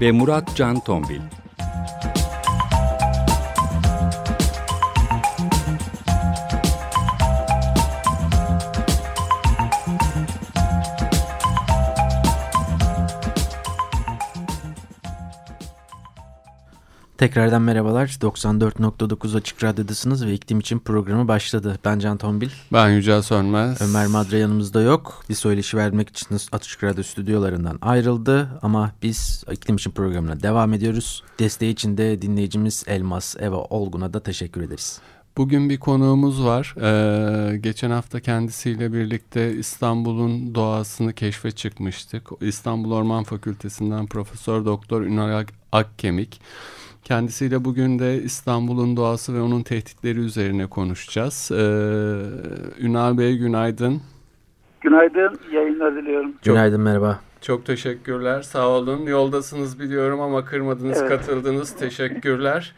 ve Murat Can Tombil. Tekrardan merhabalar. 94.9 Açık Radyo'dasınız ve iklim için programı başladı. Ben Can Tombil. Ben Yücel Sönmez. Ömer Madra yanımızda yok. Bir söyleşi vermek için Açık Radyo stüdyolarından ayrıldı. Ama biz iklim için programına devam ediyoruz. Desteği için de dinleyicimiz Elmas Eva Olgun'a da teşekkür ederiz. Bugün bir konuğumuz var. Ee, geçen hafta kendisiyle birlikte İstanbul'un doğasını keşfe çıkmıştık. İstanbul Orman Fakültesinden Profesör Doktor Ünal Akkemik. Kendisiyle bugün de İstanbul'un doğası ve onun tehditleri üzerine konuşacağız. Ee, Ünal Bey günaydın. Günaydın, yayınlar diliyorum. Çok, günaydın, merhaba. Çok teşekkürler, sağ olun. Yoldasınız biliyorum ama kırmadınız, evet. katıldınız. Teşekkürler.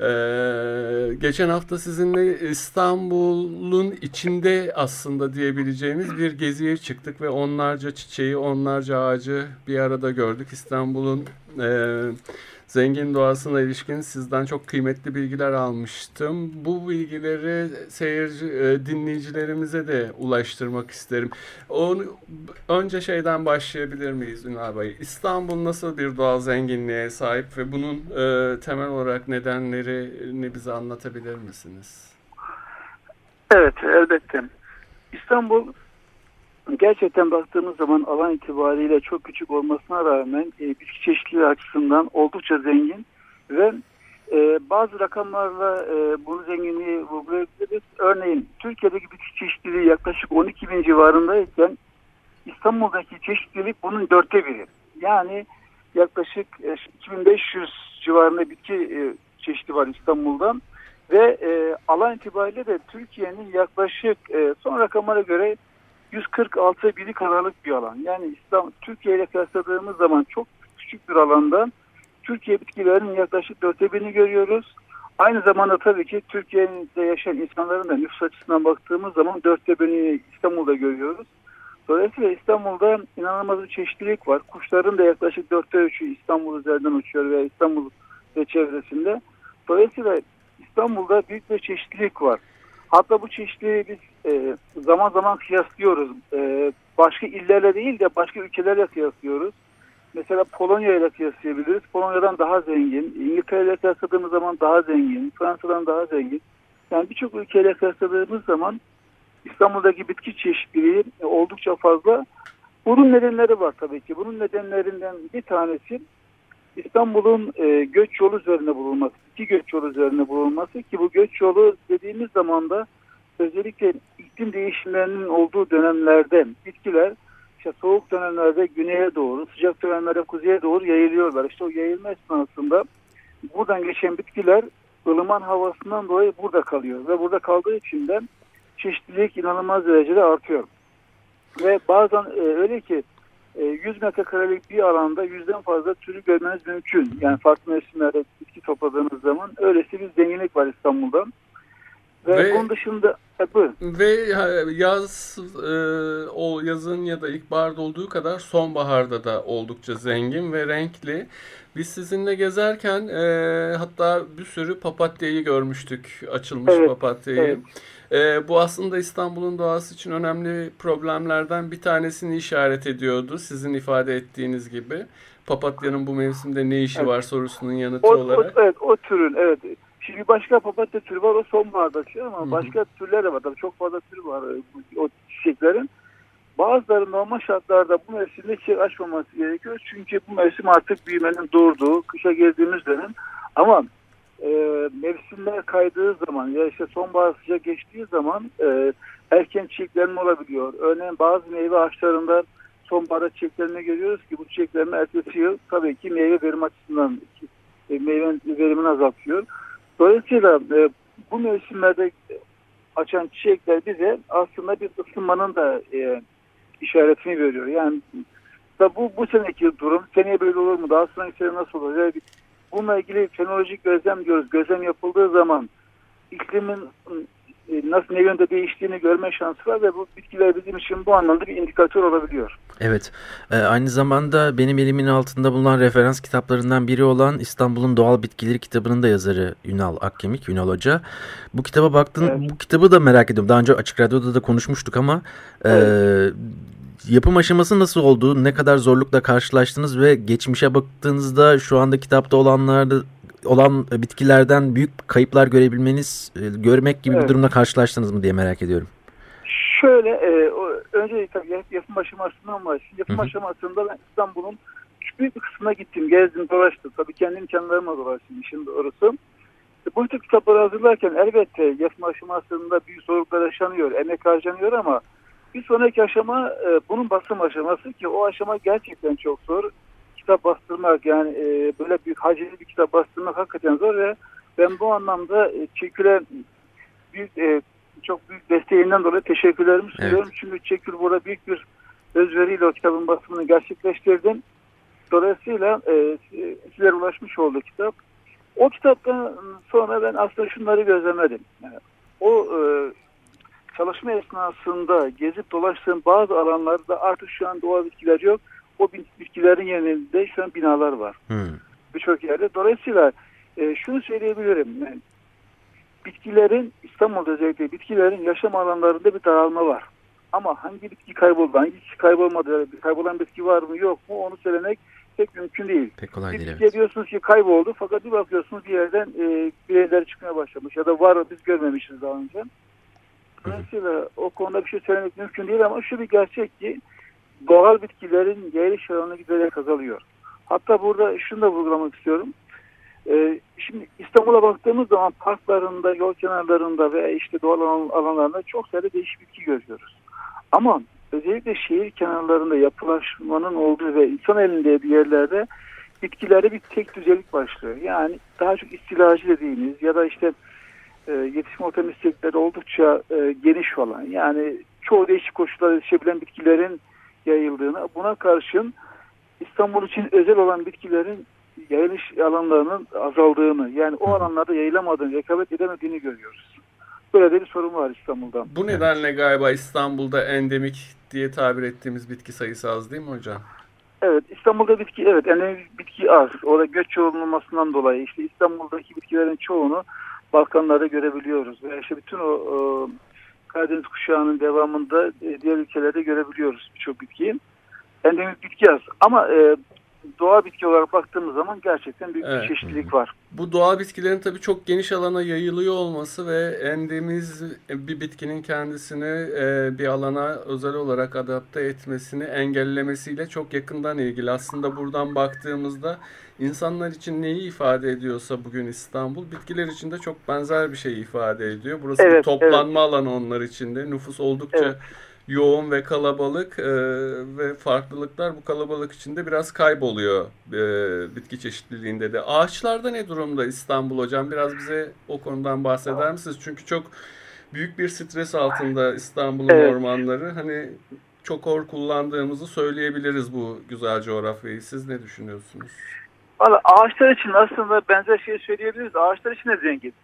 Ee, geçen hafta sizinle İstanbul'un içinde aslında diyebileceğimiz bir geziye çıktık ve onlarca çiçeği, onlarca ağacı bir arada gördük. İstanbul'un e, zengin doğasına ilişkin sizden çok kıymetli bilgiler almıştım. Bu bilgileri seyirci e, dinleyicilerimize de ulaştırmak isterim. Onu, önce şeyden başlayabilir miyiz Ünal Bey? İstanbul nasıl bir doğal zenginliğe sahip ve bunun e, temel olarak nedenlerini bize anlatabilir misiniz? Evet, elbette. İstanbul gerçekten baktığımız zaman alan itibariyle çok küçük olmasına rağmen e, bitki çeşitliliği açısından oldukça zengin ve e, bazı rakamlarla e, bunu zenginliği vurgulayabiliriz. Örneğin Türkiye'deki bitki çeşitliliği yaklaşık 12 bin civarındayken İstanbul'daki çeşitlilik bunun dörtte biri. Yani yaklaşık e, 2500 civarında bitki e, çeşidi var İstanbul'da ve e, alan itibariyle de Türkiye'nin yaklaşık e, son rakamlara göre 146 biri kadarlık bir alan. Yani İslam Türkiye ile kıyasladığımız zaman çok küçük bir alanda Türkiye bitkilerinin yaklaşık dörtte birini görüyoruz. Aynı zamanda tabii ki Türkiye'de yaşayan insanların da nüfus açısından baktığımız zaman dörtte birini İstanbul'da görüyoruz. Dolayısıyla İstanbul'da inanılmaz bir çeşitlilik var. Kuşların da yaklaşık dörtte üçü İstanbul üzerinden uçuyor veya İstanbul ve çevresinde. Dolayısıyla İstanbul'da büyük bir çeşitlilik var. Hatta bu çeşitliği biz e, zaman zaman kıyaslıyoruz. E, başka illerle değil de başka ülkelerle kıyaslıyoruz. Mesela Polonya ile kıyaslayabiliriz. Polonya'dan daha zengin. İngiltere ile kıyasladığımız zaman daha zengin. Fransa'dan daha zengin. Yani birçok ülkeyle kıyasladığımız zaman İstanbul'daki bitki çeşitliliği oldukça fazla. Bunun nedenleri var tabii ki. Bunun nedenlerinden bir tanesi İstanbul'un e, göç yolu üzerine bulunması, iki göç yolu üzerine bulunması ki bu göç yolu dediğimiz zaman da özellikle iklim değişimlerinin olduğu dönemlerde bitkiler işte soğuk dönemlerde güneye doğru, sıcak dönemlerde kuzeye doğru yayılıyorlar. İşte o yayılma esnasında buradan geçen bitkiler ılıman havasından dolayı burada kalıyor ve burada kaldığı için de çeşitlilik inanılmaz derecede artıyor. Ve bazen e, öyle ki 100 e, metrekarelik bir alanda yüzden fazla türü görmeniz mümkün. Yani farklı mevsimlerde bitki topladığınız zaman öylesi bir zenginlik var İstanbul'da. Ve, ve bunun dışında e, buyurun. Ve yaz e, o yazın ya da ilkbaharda olduğu kadar sonbaharda da oldukça zengin ve renkli. Biz sizinle gezerken e, hatta bir sürü papatyayı görmüştük. Açılmış evet, papatyayı. Evet. E, bu aslında İstanbul'un doğası için önemli problemlerden bir tanesini işaret ediyordu. Sizin ifade ettiğiniz gibi. Papatyanın bu mevsimde ne işi evet. var sorusunun yanıtı o, olarak. O, evet o türün evet. Şimdi başka papatya türü var o sonbaharda açıyor ama Hı-hı. başka türler de var. Tabii çok fazla tür var e, o çiçeklerin. Bazıları normal şartlarda bu mevsimde çiçek açmaması gerekiyor. Çünkü bu mevsim artık büyümenin durduğu, kışa girdiğimiz dönem. Ama e, mevsimler kaydığı zaman ya işte sonbahar sıcak geçtiği zaman e, erken çiçeklenme olabiliyor. Örneğin bazı meyve ağaçlarında sonbaharda çiçeklerini görüyoruz ki bu çiçeklerin ertesi yıl tabii ki meyve verim açısından e, meyve verimini azaltıyor. Dolayısıyla e, bu mevsimlerde açan çiçekler bize aslında bir ısınmanın da e, işaretini veriyor. Yani da bu bu seneki durum seneye böyle olur mu? Daha sonraki sene nasıl olur? Yani bununla ilgili fenolojik gözlem diyoruz. Gözlem yapıldığı zaman iklimin nasıl ne yönde değiştiğini görme şansı var ve bu bitkiler bizim için bu anlamda bir indikatör olabiliyor. Evet. Ee, aynı zamanda benim elimin altında bulunan referans kitaplarından biri olan İstanbul'un Doğal Bitkileri kitabının da yazarı Ünal Akkemik, Ünal Hoca. Bu kitaba baktın, evet. bu kitabı da merak ediyorum. Daha önce Açık Radyo'da da konuşmuştuk ama evet. e, yapım aşaması nasıl oldu? Ne kadar zorlukla karşılaştınız ve geçmişe baktığınızda şu anda kitapta olanlarda olan bitkilerden büyük kayıplar görebilmeniz, e, görmek gibi evet. bir durumla karşılaştınız mı diye merak ediyorum. Şöyle, e, o, önce tabii yapım aşamasından. Şimdi yapım Hı -hı. aşamasında ben İstanbul'un büyük bir kısmına gittim, gezdim, dolaştım. Tabii kendi imkanlarıma dolaştım işin doğrusu. E, bu tür kitapları hazırlarken elbette yapım aşamasında büyük zorluklar yaşanıyor, emek harcanıyor ama bir sonraki aşama e, bunun basım aşaması ki o aşama gerçekten çok zor kitap bastırmak yani e, böyle büyük hacimli bir kitap bastırmak hakikaten zor ve ben bu anlamda e, Çekül'e büyük e, çok büyük desteğinden dolayı teşekkürlerimi sunuyorum. Evet. Çünkü Çekül burada büyük bir özveriyle o kitabın basımını gerçekleştirdim. Dolayısıyla e, sizlere ulaşmış oldu kitap. O kitaptan sonra ben aslında şunları gözlemedim. Yani, o e, çalışma esnasında gezip dolaştığım bazı alanlarda artık şu an doğal bitkiler yok o bitkilerin yerinde şu an binalar var. Hmm. Birçok yerde. Dolayısıyla e, şunu söyleyebilirim. Yani, bitkilerin İstanbul'da özellikle bitkilerin yaşam alanlarında bir daralma var. Ama hangi bitki kayboldu, hangi bitki kaybolmadı, kaybolan bitki var mı yok mu onu söylemek pek mümkün değil. Pek kolay bir değil. Evet. diyorsunuz ki kayboldu fakat bir bakıyorsunuz bir yerden e, bireyler çıkmaya başlamış ya da var biz görmemişiz daha önce. Dolayısıyla o konuda bir şey söylemek mümkün değil ama şu bir gerçek ki doğal bitkilerin yayılış alanı giderek azalıyor. Hatta burada şunu da vurgulamak istiyorum. Ee, şimdi İstanbul'a baktığımız zaman parklarında, yol kenarlarında ve işte doğal alanlarında çok sayıda değişik bitki görüyoruz. Ama özellikle şehir kenarlarında yapılaşmanın olduğu ve insan elinde bir yerlerde bitkilerde bir tek düzelik başlıyor. Yani daha çok istilacı dediğimiz ya da işte e, yetişme ortam istekleri oldukça e, geniş olan yani çoğu değişik koşullarda yetişebilen bitkilerin yayıldığını, buna karşın İstanbul için özel olan bitkilerin yayılış alanlarının azaldığını, yani o alanlarda yayılamadığını, rekabet edemediğini görüyoruz. Böyle de bir sorun var İstanbul'da. Bu nedenle galiba İstanbul'da endemik diye tabir ettiğimiz bitki sayısı az değil mi hocam? Evet İstanbul'da bitki evet endemik bitki az. Orada göç yoğunluğundan dolayı işte İstanbul'daki bitkilerin çoğunu Balkanlarda görebiliyoruz. Ve işte bütün o, o Karadeniz kuşağının devamında e, diğer ülkelerde görebiliyoruz birçok bitkiyi. Endemik bitki az. Ama e, doğa bitki olarak baktığımız zaman gerçekten büyük evet. bir çeşitlilik var. Bu doğal bitkilerin tabii çok geniş alana yayılıyor olması ve endemiz bir bitkinin kendisini e, bir alana özel olarak adapte etmesini engellemesiyle çok yakından ilgili. Aslında buradan baktığımızda insanlar için neyi ifade ediyorsa bugün İstanbul bitkiler için de çok benzer bir şey ifade ediyor. Burası evet, bir toplanma evet. alanı onlar için de. Nüfus oldukça evet yoğun ve kalabalık e, ve farklılıklar bu kalabalık içinde biraz kayboluyor e, bitki çeşitliliğinde de. Ağaçlarda ne durumda İstanbul hocam? Biraz bize o konudan bahseder misiniz? Çünkü çok büyük bir stres altında İstanbul'un evet. ormanları. Hani çok or kullandığımızı söyleyebiliriz bu güzel coğrafyayı. Siz ne düşünüyorsunuz? Valla ağaçlar için aslında benzer şey söyleyebiliriz. Ağaçlar için de zengin.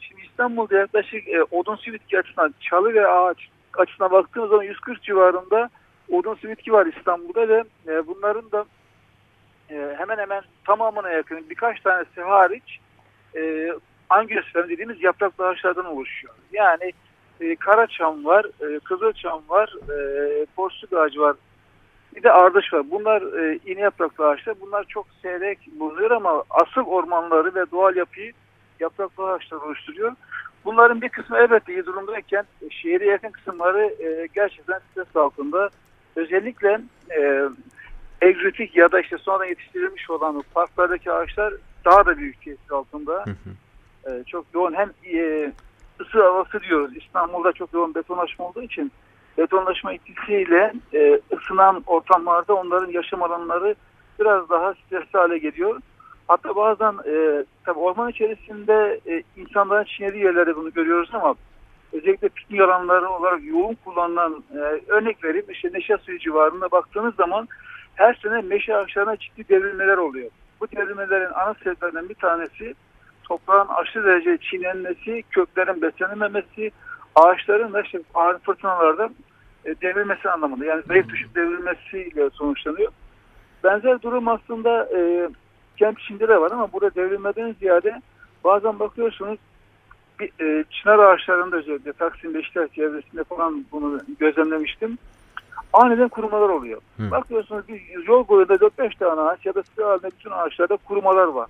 Şimdi İstanbul'da yaklaşık e, odunsu bitki açısından çalı ve ağaç açısına baktığımız zaman 140 civarında odunsu bitki var İstanbul'da ve e, bunların da e, hemen hemen tamamına yakın birkaç tanesi hariç e, angiosferm dediğimiz yapraklı ağaçlardan oluşuyor. Yani e, karaçam var, e, kızılçam var, e, porsuk ağacı var, bir de ardış var. Bunlar e, iğne yapraklı ağaçlar. Bunlar çok seyrek bulunuyor ama asıl ormanları ve doğal yapıyı yapraklı ağaçlar oluşturuyor. Bunların bir kısmı elbette iyi durumdayken e, şehre yakın kısımları e, gerçekten stres altında. Özellikle e, egzotik ya da işte sonradan yetiştirilmiş olan parklardaki ağaçlar daha da büyük tehdit altında. Hı E, çok yoğun hem e, ısı havası diyoruz. İstanbul'da çok yoğun betonlaşma olduğu için betonlaşma etkisiyle e, ısınan ortamlarda onların yaşam alanları biraz daha stresli hale geliyor. Hatta bazen e, tabii orman içerisinde e, insanların çiğnediği yerlerde bunu görüyoruz ama özellikle piknik alanları olarak yoğun kullanılan e, örnek vereyim işte Neşe Suyu civarında baktığınız zaman her sene meşe ağaçlarına ciddi devrilmeler oluyor. Bu devrilmelerin ana sebeplerinden bir tanesi toprağın aşırı derece çiğnenmesi, köklerin beslenememesi, ağaçların da işte ağır fırtınalarda e, devrilmesi anlamında. Yani zayıf düşüp devrilmesiyle sonuçlanıyor. Benzer durum aslında e, kent içinde de var ama burada devrilmeden ziyade bazen bakıyorsunuz bir, e, çınar ağaçlarında özellikle Taksim Beşiktaş çevresinde falan bunu gözlemlemiştim. Aniden kurumalar oluyor. Hı. Bakıyorsunuz bir yol boyunda 4-5 tane ağaç ya da sıra halinde bütün ağaçlarda kurumalar var.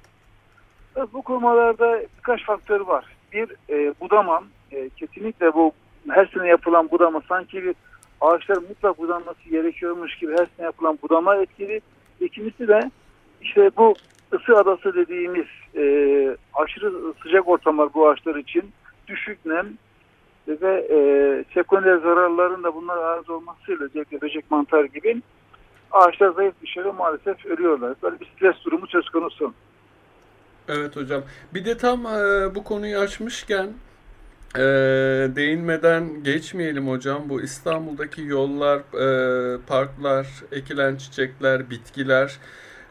Ve bu kurumalarda birkaç faktör var. Bir e, budama, e, kesinlikle bu her sene yapılan budama sanki bir ağaçlar mutlak budanması gerekiyormuş gibi her sene yapılan budama etkili. İkincisi de işte bu ısı adası dediğimiz e, aşırı sıcak ortamlar bu ağaçlar için düşük nem ve e, sekonder zararların da bunlar arz olmasıyla özellikle böcek mantar gibi ağaçlar zayıf düşüyor maalesef ölüyorlar. Böyle bir stres durumu söz konusu. Evet hocam. Bir de tam e, bu konuyu açmışken e, değinmeden geçmeyelim hocam. Bu İstanbul'daki yollar, e, parklar, ekilen çiçekler, bitkiler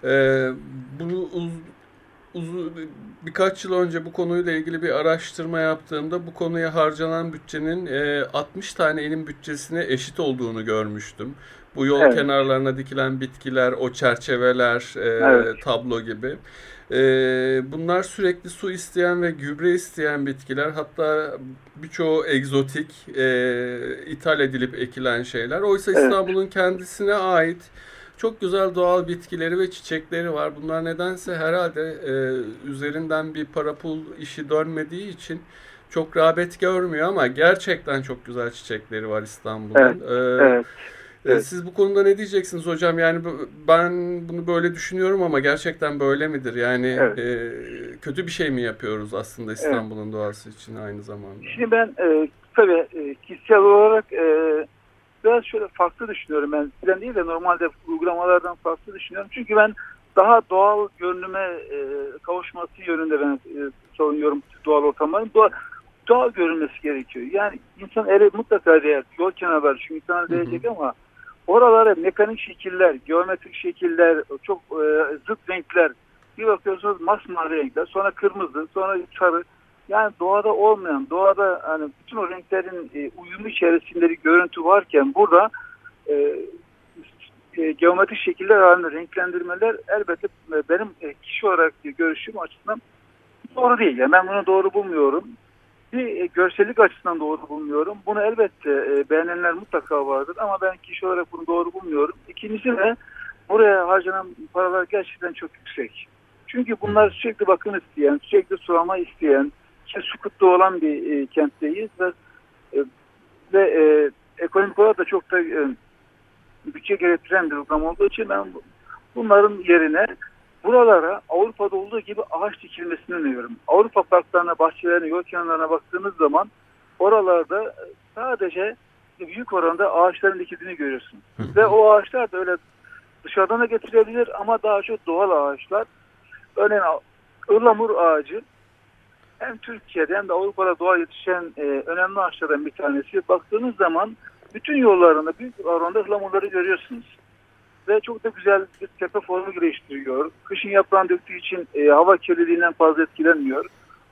ee, bunu uz, uz, birkaç yıl önce bu konuyla ilgili bir araştırma yaptığımda bu konuya harcanan bütçenin e, 60 tane ilin bütçesine eşit olduğunu görmüştüm. Bu yol evet. kenarlarına dikilen bitkiler, o çerçeveler, e, evet. tablo gibi. E, bunlar sürekli su isteyen ve gübre isteyen bitkiler. Hatta birçoğu egzotik, e, ithal edilip ekilen şeyler. Oysa evet. İstanbul'un kendisine ait çok güzel doğal bitkileri ve çiçekleri var. Bunlar nedense herhalde e, üzerinden bir para pul işi dönmediği için çok rağbet görmüyor ama gerçekten çok güzel çiçekleri var İstanbul'un. Evet, ee, evet. Evet. Siz bu konuda ne diyeceksiniz hocam? Yani ben bunu böyle düşünüyorum ama gerçekten böyle midir? Yani evet. e, kötü bir şey mi yapıyoruz aslında İstanbul'un evet. doğası için aynı zamanda? Şimdi ben e, tabii e, kişisel olarak e, biraz şöyle farklı düşünüyorum ben. Sizden değil de normalde uygulamalardan farklı düşünüyorum. Çünkü ben daha doğal görünüme e, kavuşması yönünde ben e, savunuyorum doğal ortamların. Doğal, doğal görünmesi gerekiyor. Yani insan ele mutlaka değer. Yol kenarları çünkü insana değecek ama oralara mekanik şekiller, geometrik şekiller, çok e, zıt renkler bir bakıyorsunuz masmavi renkler, sonra kırmızı, sonra sarı yani doğada olmayan, doğada hani bütün o renklerin e, uyumu içerisinde bir görüntü varken burada e, e, geometrik şekiller halinde renklendirmeler elbette e, benim e, kişi olarak görüşüm açısından doğru değil. Yani ben bunu doğru bulmuyorum. Bir e, görsellik açısından doğru bulmuyorum. Bunu elbette e, beğenenler mutlaka vardır ama ben kişi olarak bunu doğru bulmuyorum. İkincisi de buraya harcanan paralar gerçekten çok yüksek. Çünkü bunlar sürekli bakım isteyen, sürekli sulama isteyen, su kıtlığı olan bir e, kentteyiz ve e, ve e, ekonomik olarak da çok da e, bütçe gerektiren bir program olduğu için ben bunların yerine buralara Avrupa'da olduğu gibi ağaç dikilmesini öneriyorum. Avrupa parklarına, bahçelerine, yol kenarlarına baktığınız zaman oralarda sadece büyük oranda ağaçların dikildiğini görüyorsun. Ve o ağaçlar da öyle dışarıdan da getirebilir ama daha çok doğal ağaçlar. Örneğin ıhlamur ağacı hem Türkiye'de hem de Avrupa'da doğa yetişen e, önemli ağaçlardan bir tanesi. Baktığınız zaman bütün yollarında büyük oranda ıhlamurları görüyorsunuz. Ve çok da güzel bir tepe formu geliştiriyor. Kışın yaprağını döktüğü için e, hava kirliliğinden fazla etkilenmiyor.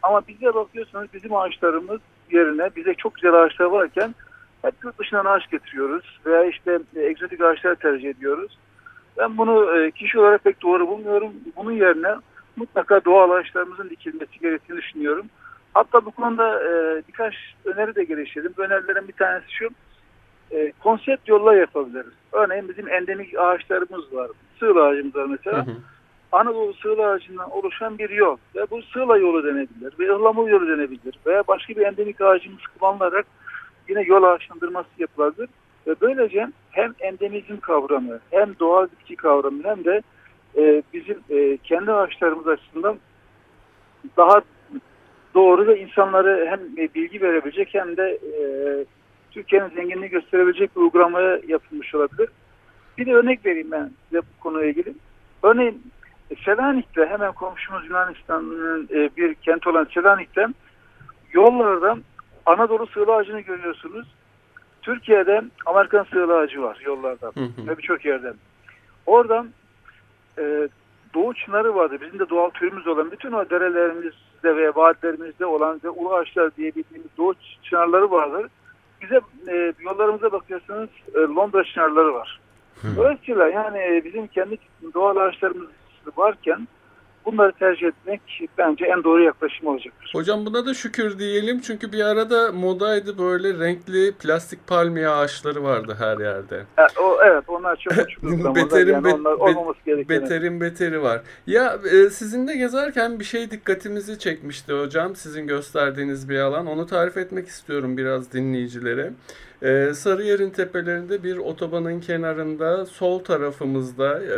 Ama bize bakıyorsunuz bizim ağaçlarımız yerine bize çok güzel ağaçlar varken hep yurt dışından ağaç getiriyoruz. Veya işte e, egzotik ağaçlar tercih ediyoruz. Ben bunu e, kişi olarak pek doğru bulmuyorum. Bunun yerine mutlaka doğal ağaçlarımızın dikilmesi gerektiğini düşünüyorum. Hatta bu konuda e, birkaç öneri de geliştirdim. Bu önerilerin bir tanesi şu. E, konsept yollar yapabiliriz. Örneğin bizim endemik ağaçlarımız var. Sığla ağacımız var mesela. Hı hı. Anadolu sığla ağacından oluşan bir yol. Ve bu sığla yolu denebilir. Ve ıhlamur yolu denebilir. Veya başka bir endemik ağacımız kullanılarak yine yol ağaçlandırması yapılabilir. Ve böylece hem endemizm kavramı hem doğal bitki kavramı hem de e, bizim e, kendi ağaçlarımız açısından daha doğru ve insanları hem bilgi verebilecek hem de e, Türkiye'nin zenginliğini gösterebilecek bir uygulamaya yapılmış olabilir. Bir de örnek vereyim ben size bu konuyla ilgili. Örneğin Selanik'te hemen komşumuz Yunanistan'ın e, bir kent olan Selanik'te yollarda Anadolu sığla ağacını görüyorsunuz. Türkiye'de Amerikan sığla ağacı var yollarda ve birçok yerde. Oradan e, Doğu çınarı vardı. Bizim de doğal türümüz olan bütün o derelerimizde ve vadilerimizde olan ve ulu ağaçlar diye bildiğimiz doğu çınarları vardır. Bize e, yollarımıza bakıyorsanız e, Londra çınarları var. Dolayısıyla yani bizim kendi doğal ağaçlarımız varken bunları tercih etmek bence en doğru yaklaşım olacaktır. Hocam buna da şükür diyelim çünkü bir arada modaydı böyle renkli plastik palmiye ağaçları vardı her yerde. E, o, evet onlar çok uçuk beterin, yani onlar olmaması gereken. Beterin beteri var. Ya e, sizin de gezerken bir şey dikkatimizi çekmişti hocam sizin gösterdiğiniz bir alan. Onu tarif etmek istiyorum biraz dinleyicilere. Ee, Sarıyer'in tepelerinde bir otobanın kenarında sol tarafımızda e,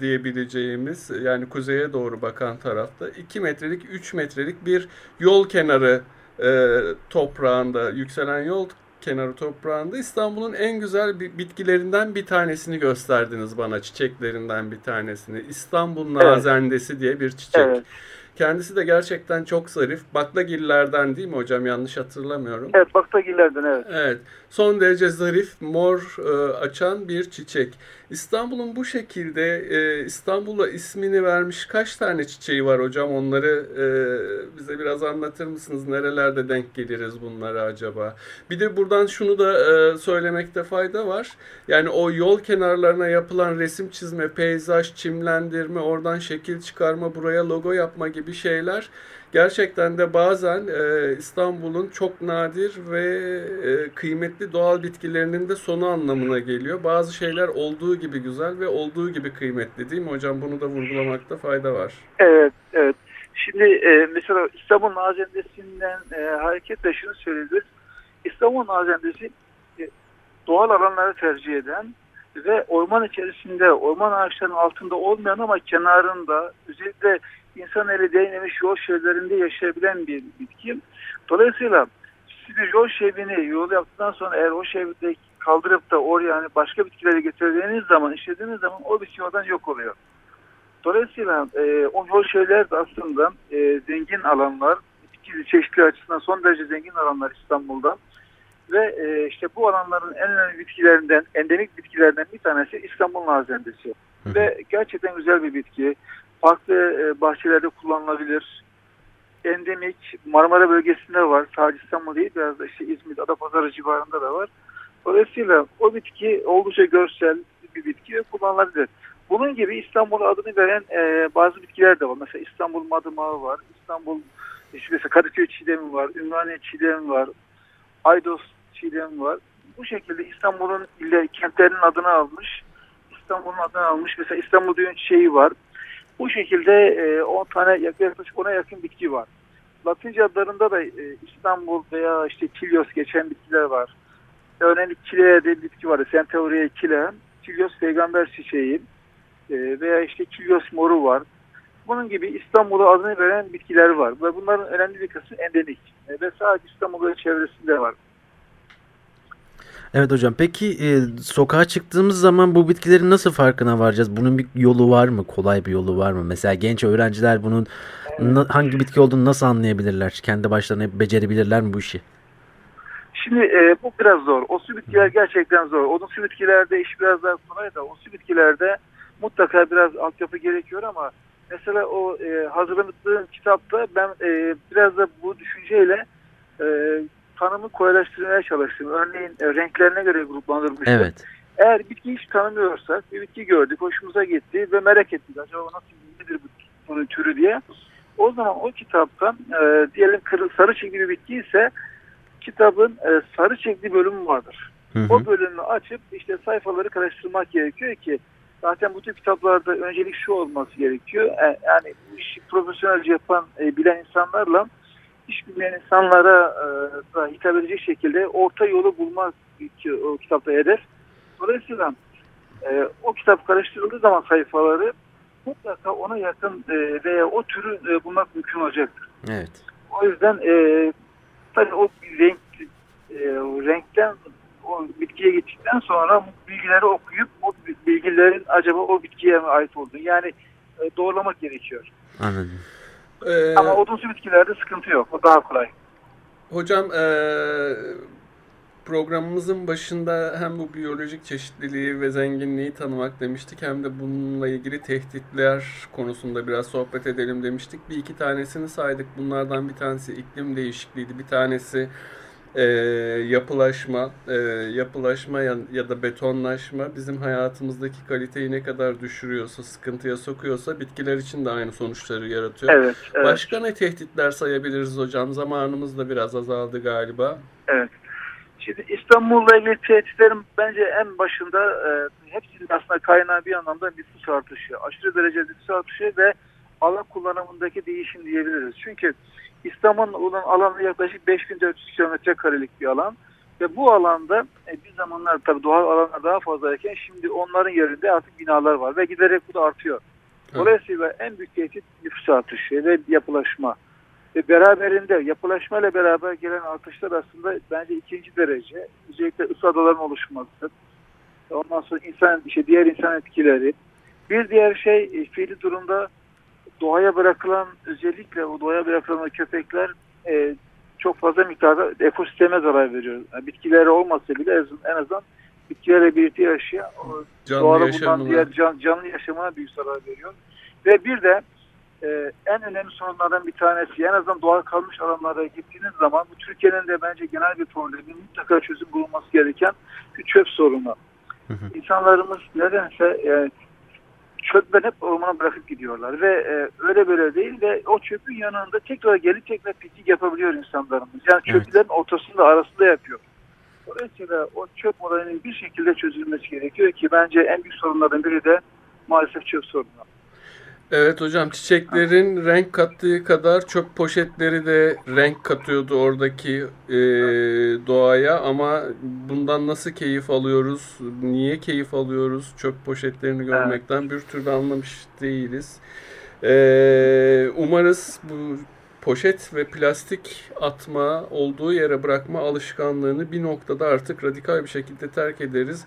diyebileceğimiz yani kuzeye doğru bakan tarafta 2 metrelik 3 metrelik bir yol kenarı e, toprağında yükselen yol kenarı toprağında İstanbul'un en güzel bitkilerinden bir tanesini gösterdiniz bana çiçeklerinden bir tanesini. İstanbul nazendesi evet. diye bir çiçek. Evet. Kendisi de gerçekten çok zarif. Baklagillerden değil mi hocam? Yanlış hatırlamıyorum. Evet baklagillerden evet. Evet. Son derece zarif, mor e, açan bir çiçek. İstanbul'un bu şekilde e, İstanbul'a ismini vermiş kaç tane çiçeği var hocam? Onları e, bize biraz anlatır mısınız? Nerelerde denk geliriz bunlara acaba? Bir de buradan şunu da e, söylemekte fayda var. Yani o yol kenarlarına yapılan resim çizme, peyzaj, çimlendirme, oradan şekil çıkarma, buraya logo yapma gibi şeyler gerçekten de bazen e, İstanbul'un çok nadir ve e, kıymetli doğal bitkilerinin de sonu anlamına geliyor. Bazı şeyler olduğu gibi güzel ve olduğu gibi kıymetli değil mi hocam? Bunu da vurgulamakta fayda var. Evet, evet. Şimdi e, mesela İstanbul Nazendesi'nden e, hareketle şunu söyleyebiliriz. İstanbul Nazendesi e, doğal alanları tercih eden ve orman içerisinde, orman ağaçlarının altında olmayan ama kenarında özellikle insan eli değmemiş yol şeritlerinde yaşayabilen bir bitki. Dolayısıyla siz bir yol şeridini yol yaptıktan sonra eğer o şeridi kaldırıp da oraya yani başka bitkileri getirdiğiniz zaman, işlediğiniz zaman o bitki oradan yok oluyor. Dolayısıyla e, o yol şeyler de aslında e, zengin alanlar, bitki çeşitli açısından son derece zengin alanlar İstanbul'da. Ve e, işte bu alanların en önemli bitkilerinden, endemik bitkilerden bir tanesi İstanbul nazendesi. Ve gerçekten güzel bir bitki farklı e, bahçelerde kullanılabilir. Endemik Marmara bölgesinde var. Sadece İstanbul değil biraz da işte İzmir, Adapazarı civarında da var. Dolayısıyla o bitki oldukça görsel bir bitki ve kullanılabilir. Bunun gibi İstanbul adını veren e, bazı bitkiler de var. Mesela İstanbul madımağı var. İstanbul işte mesela Kadıköy çiğdemi var. Ümraniye çiğdemi var. Aydos çiğdemi var. Bu şekilde İstanbul'un ile kentlerinin adını almış. İstanbul'un adını almış. Mesela İstanbul düğün çiçeği var. Bu şekilde 10 e, tane yaklaşık ona yakın bitki var. Latince adlarında da e, İstanbul veya işte Kilios geçen bitkiler var. Örneğin Kilea diye bir bitki var. Centaurea Kilea. Kilios peygamber çiçeği e, veya işte Kilios moru var. Bunun gibi İstanbul'a adını veren bitkiler var. Ve bunların önemli bir kısmı endemik. Ve sadece İstanbul'un çevresinde var. Evet hocam peki e, sokağa çıktığımız zaman bu bitkilerin nasıl farkına varacağız? Bunun bir yolu var mı? Kolay bir yolu var mı? Mesela genç öğrenciler bunun na, hangi bitki olduğunu nasıl anlayabilirler? Kendi başlarına becerebilirler mi bu işi? Şimdi e, bu biraz zor. O su bitkiler gerçekten zor. Onun su bitkilerde iş biraz daha kolay da o su bitkilerde mutlaka biraz altyapı gerekiyor ama mesela o e, hazırladığım kitapta ben e, biraz da bu düşünceyle e, tanımı kolaylaştırmaya çalıştım. Örneğin e, renklerine göre gruplandırmıştım. Evet. Eğer bitki hiç tanımıyorsak bir bitki gördük, hoşumuza gitti ve merak ettik acaba nasıl nedir bu bunun türü diye. O zaman o kitaptan e, diyelim kırıl sarı çekli bir bitki ise kitabın e, sarı çekli bölümü vardır. Hı hı. O bölümü açıp işte sayfaları karıştırmak gerekiyor ki zaten bu tür kitaplarda öncelik şu olması gerekiyor. E, yani işi profesyonelce yapan e, bilen insanlarla iş bilmeyen insanlara e, da hitap edecek şekilde orta yolu bulmak o kitapta hedef. Dolayısıyla e, o kitap karıştırıldığı zaman sayfaları mutlaka ona yakın e, veya o türü e, bulmak mümkün olacaktır. Evet. O yüzden e, tabii o renk e, renkten o bitkiye gittikten sonra bilgileri okuyup o bilgilerin acaba o bitkiye mi ait olduğunu yani e, doğrulamak gerekiyor. Anladım. Ee, Ama odunsu bitkilerde sıkıntı yok. O daha kolay. Hocam e, programımızın başında hem bu biyolojik çeşitliliği ve zenginliği tanımak demiştik hem de bununla ilgili tehditler konusunda biraz sohbet edelim demiştik. Bir iki tanesini saydık. Bunlardan bir tanesi iklim değişikliğiydi. Bir tanesi e, yapılaşma, e, yapılaşma ya, ya da betonlaşma bizim hayatımızdaki kaliteyi ne kadar düşürüyorsa, sıkıntıya sokuyorsa bitkiler için de aynı sonuçları yaratıyor. Evet. evet. Başka ne tehditler sayabiliriz hocam? Zamanımız da biraz azaldı galiba. Evet. Şimdi İstanbul'la ilgili tehditlerin bence en başında e, hepsinin aslında kaynağı bir anlamda nüfus artışı. Aşırı derece nüfus artışı ve alan kullanımındaki değişim diyebiliriz. Çünkü İstanbul'un alanı yaklaşık 5400 kilometre karelik bir alan. Ve bu alanda e, bir zamanlar tabii doğal alanlar daha fazlayken şimdi onların yerinde artık binalar var ve giderek bu da artıyor. Dolayısıyla en büyük tehdit nüfus artışı ve yapılaşma. Ve beraberinde yapılaşmayla beraber gelen artışlar aslında bence ikinci derece. Özellikle ısı adaların oluşması. Ondan sonra insan, işte diğer insan etkileri. Bir diğer şey e, fiili durumda doğaya bırakılan özellikle o doğaya bırakılan köpekler e, çok fazla miktarda ekosisteme zarar veriyor. Yani bitkilere olmasa bile en azından bitkilerle birlikte yaşıyor. Canlı Doğada bulunan diğer can, canlı yaşamına büyük zarar veriyor. Ve bir de e, en önemli sorunlardan bir tanesi en azından doğal kalmış alanlara gittiğiniz zaman bu Türkiye'nin de bence genel bir problemi mutlaka çözüm bulunması gereken bir çöp sorunu. Hı hı. İnsanlarımız nedense e, çöpleri hep ormana bırakıp gidiyorlar ve e, öyle böyle değil ve o çöpün yanında tekrar gelip tekrar piknik yapabiliyor insanlarımız. Yani Evet. çöplerin ortasında arasında yapıyor. Dolayısıyla o çöp olayının bir şekilde çözülmesi gerekiyor ki bence en büyük sorunlardan biri de maalesef çöp sorunu. Evet hocam çiçeklerin renk kattığı kadar çöp poşetleri de renk katıyordu oradaki e, doğaya. Ama bundan nasıl keyif alıyoruz, niye keyif alıyoruz çöp poşetlerini görmekten bir türlü anlamış değiliz. E, umarız bu poşet ve plastik atma olduğu yere bırakma alışkanlığını bir noktada artık radikal bir şekilde terk ederiz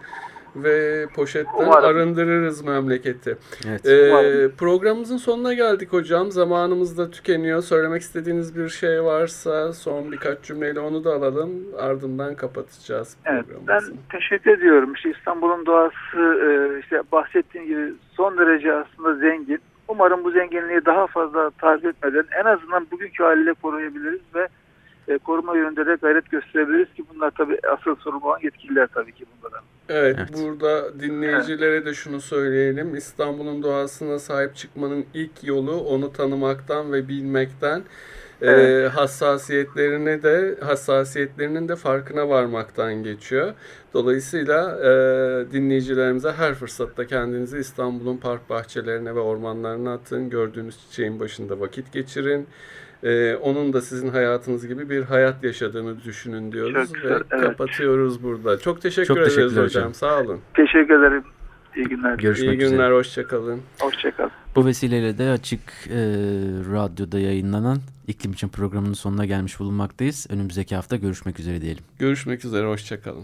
ve poşetten Umarım. arındırırız memleketi. Evet. Ee, programımızın sonuna geldik hocam. Zamanımız da tükeniyor. Söylemek istediğiniz bir şey varsa son birkaç cümleyle onu da alalım. Ardından kapatacağız Evet, ben teşekkür ediyorum. İşte İstanbul'un doğası e, işte bahsettiğim gibi son derece aslında zengin. Umarım bu zenginliği daha fazla takip etmeden en azından bugünkü haliyle koruyabiliriz ve e, koruma yönünde de gayret gösterebiliriz ki bunlar tabii asıl sorumlu olan yetkililer tabii ki bunlardan. Evet, Evet. burada dinleyicilere de şunu söyleyelim. İstanbul'un doğasına sahip çıkmanın ilk yolu onu tanımaktan ve bilmekten. Ee, Evet. hassasiyetlerine de hassasiyetlerinin de farkına varmaktan geçiyor. Dolayısıyla e, dinleyicilerimize her fırsatta kendinizi İstanbul'un park bahçelerine ve ormanlarına atın. Gördüğünüz çiçeğin başında vakit geçirin. Ee, onun da sizin hayatınız gibi bir hayat yaşadığını düşünün diyoruz Çok ve güzel, evet. kapatıyoruz burada. Çok teşekkür Çok ederiz hocam. hocam. Sağ olun. Teşekkür ederim. İyi günler. Görüşmek İyi günler, üzere. hoşçakalın. Hoşçakalın. Bu vesileyle de Açık e, Radyo'da yayınlanan İklim için programının sonuna gelmiş bulunmaktayız. Önümüzdeki hafta görüşmek üzere diyelim. Görüşmek üzere, hoşçakalın.